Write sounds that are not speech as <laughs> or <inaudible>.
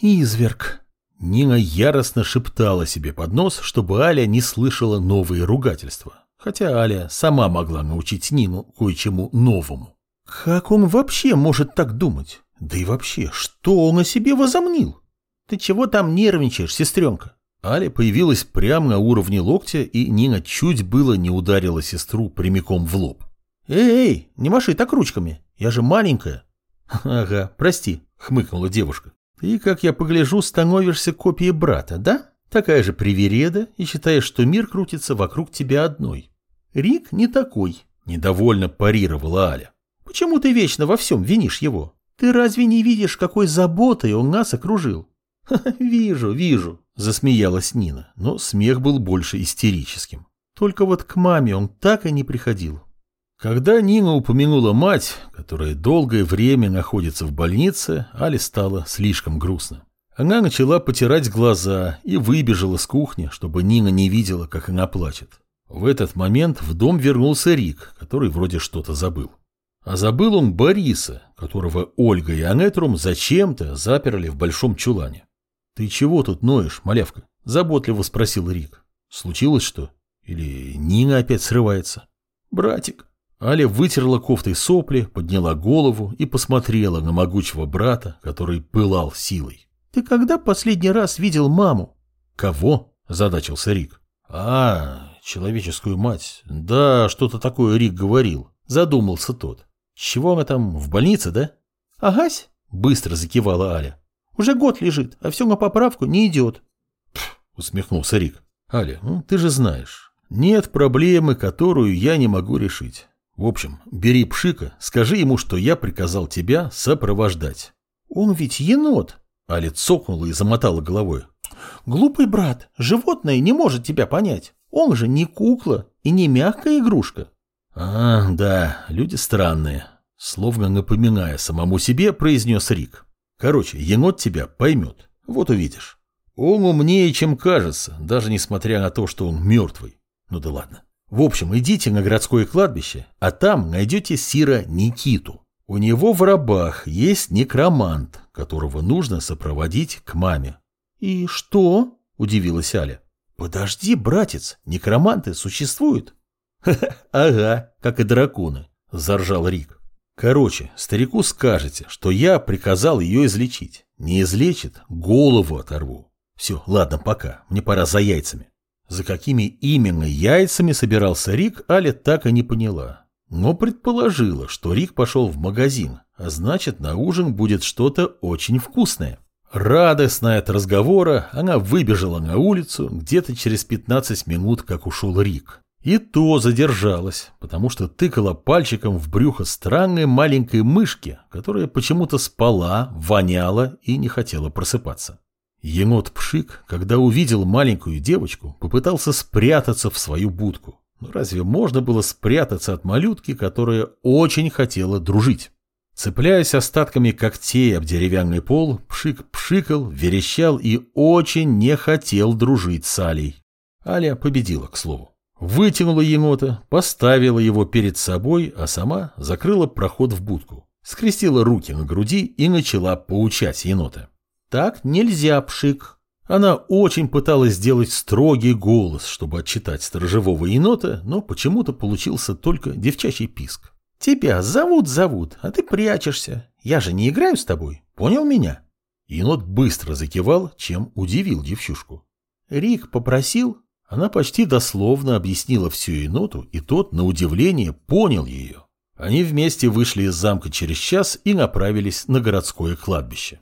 Изверг. Нина яростно шептала себе под нос, чтобы Аля не слышала новые ругательства. Хотя Аля сама могла научить Нину кое-чему новому. Как он вообще может так думать? Да и вообще, что он о себе возомнил? Ты чего там нервничаешь, сестренка? Аля появилась прямо на уровне локтя, и Нина чуть было не ударила сестру прямиком в лоб. «Эй, эй, не маши так ручками, я же маленькая». «Ага, прости», — хмыкнула девушка. «Ты, как я погляжу, становишься копией брата, да? Такая же привереда и считаешь, что мир крутится вокруг тебя одной». «Рик не такой», — недовольно парировала Аля. «Почему ты вечно во всем винишь его? Ты разве не видишь, какой заботой он нас окружил?» <laughs> «Вижу, вижу», — засмеялась Нина, но смех был больше истерическим. Только вот к маме он так и не приходил. Когда Нина упомянула мать, которая долгое время находится в больнице, Али стало слишком грустно. Она начала потирать глаза и выбежала с кухни, чтобы Нина не видела, как она плачет. В этот момент в дом вернулся Рик, который вроде что-то забыл. А забыл он Бориса, которого Ольга и Анетрум зачем-то заперли в большом чулане. «Ты чего тут ноешь, малявка?» – заботливо спросил Рик. «Случилось что? Или Нина опять срывается?» «Братик». Аля вытерла кофтой сопли, подняла голову и посмотрела на могучего брата, который пылал силой. «Ты когда последний раз видел маму?» «Кого?» – задачился Рик. «А, человеческую мать. Да, что-то такое Рик говорил». Задумался тот. «Чего она там, в больнице, да?» «Агась», — быстро закивала Аля. «Уже год лежит, а все на поправку не идет». Пф, усмехнулся Рик. «Аля, ну, ты же знаешь, нет проблемы, которую я не могу решить. В общем, бери Пшика, скажи ему, что я приказал тебя сопровождать». «Он ведь енот», — Аля цокнула и замотала головой. «Глупый брат, животное не может тебя понять. Он же не кукла и не мягкая игрушка». «А, да, люди странные», — словно напоминая самому себе, произнес Рик. «Короче, енот тебя поймет, вот увидишь. Он умнее, чем кажется, даже несмотря на то, что он мертвый. Ну да ладно. В общем, идите на городское кладбище, а там найдете Сира Никиту. У него в рабах есть некромант, которого нужно сопроводить к маме». «И что?» – удивилась Аля. «Подожди, братец, некроманты существуют?» ага, как и драконы, заржал Рик. Короче, старику скажете, что я приказал ее излечить. Не излечит, голову оторву. Все, ладно, пока, мне пора за яйцами. За какими именно яйцами собирался Рик, Аля так и не поняла. Но предположила, что Рик пошел в магазин, а значит, на ужин будет что-то очень вкусное. Радостная от разговора, она выбежала на улицу где-то через 15 минут, как ушел Рик. И то задержалась, потому что тыкала пальчиком в брюхо странной маленькой мышки, которая почему-то спала, воняла и не хотела просыпаться. Енот Пшик, когда увидел маленькую девочку, попытался спрятаться в свою будку. Но разве можно было спрятаться от малютки, которая очень хотела дружить? Цепляясь остатками когтей об деревянный пол, Пшик пшикал, верещал и очень не хотел дружить с Алей. Аля победила, к слову. Вытянула енота, поставила его перед собой, а сама закрыла проход в будку, скрестила руки на груди и начала поучать енота. «Так нельзя, Пшик!» Она очень пыталась сделать строгий голос, чтобы отчитать сторожевого енота, но почему-то получился только девчачий писк. «Тебя зовут-зовут, а ты прячешься. Я же не играю с тобой, понял меня?» Енот быстро закивал, чем удивил девчушку. Рик попросил, она почти дословно объяснила всю еноту, и тот, на удивление, понял ее. Они вместе вышли из замка через час и направились на городское кладбище.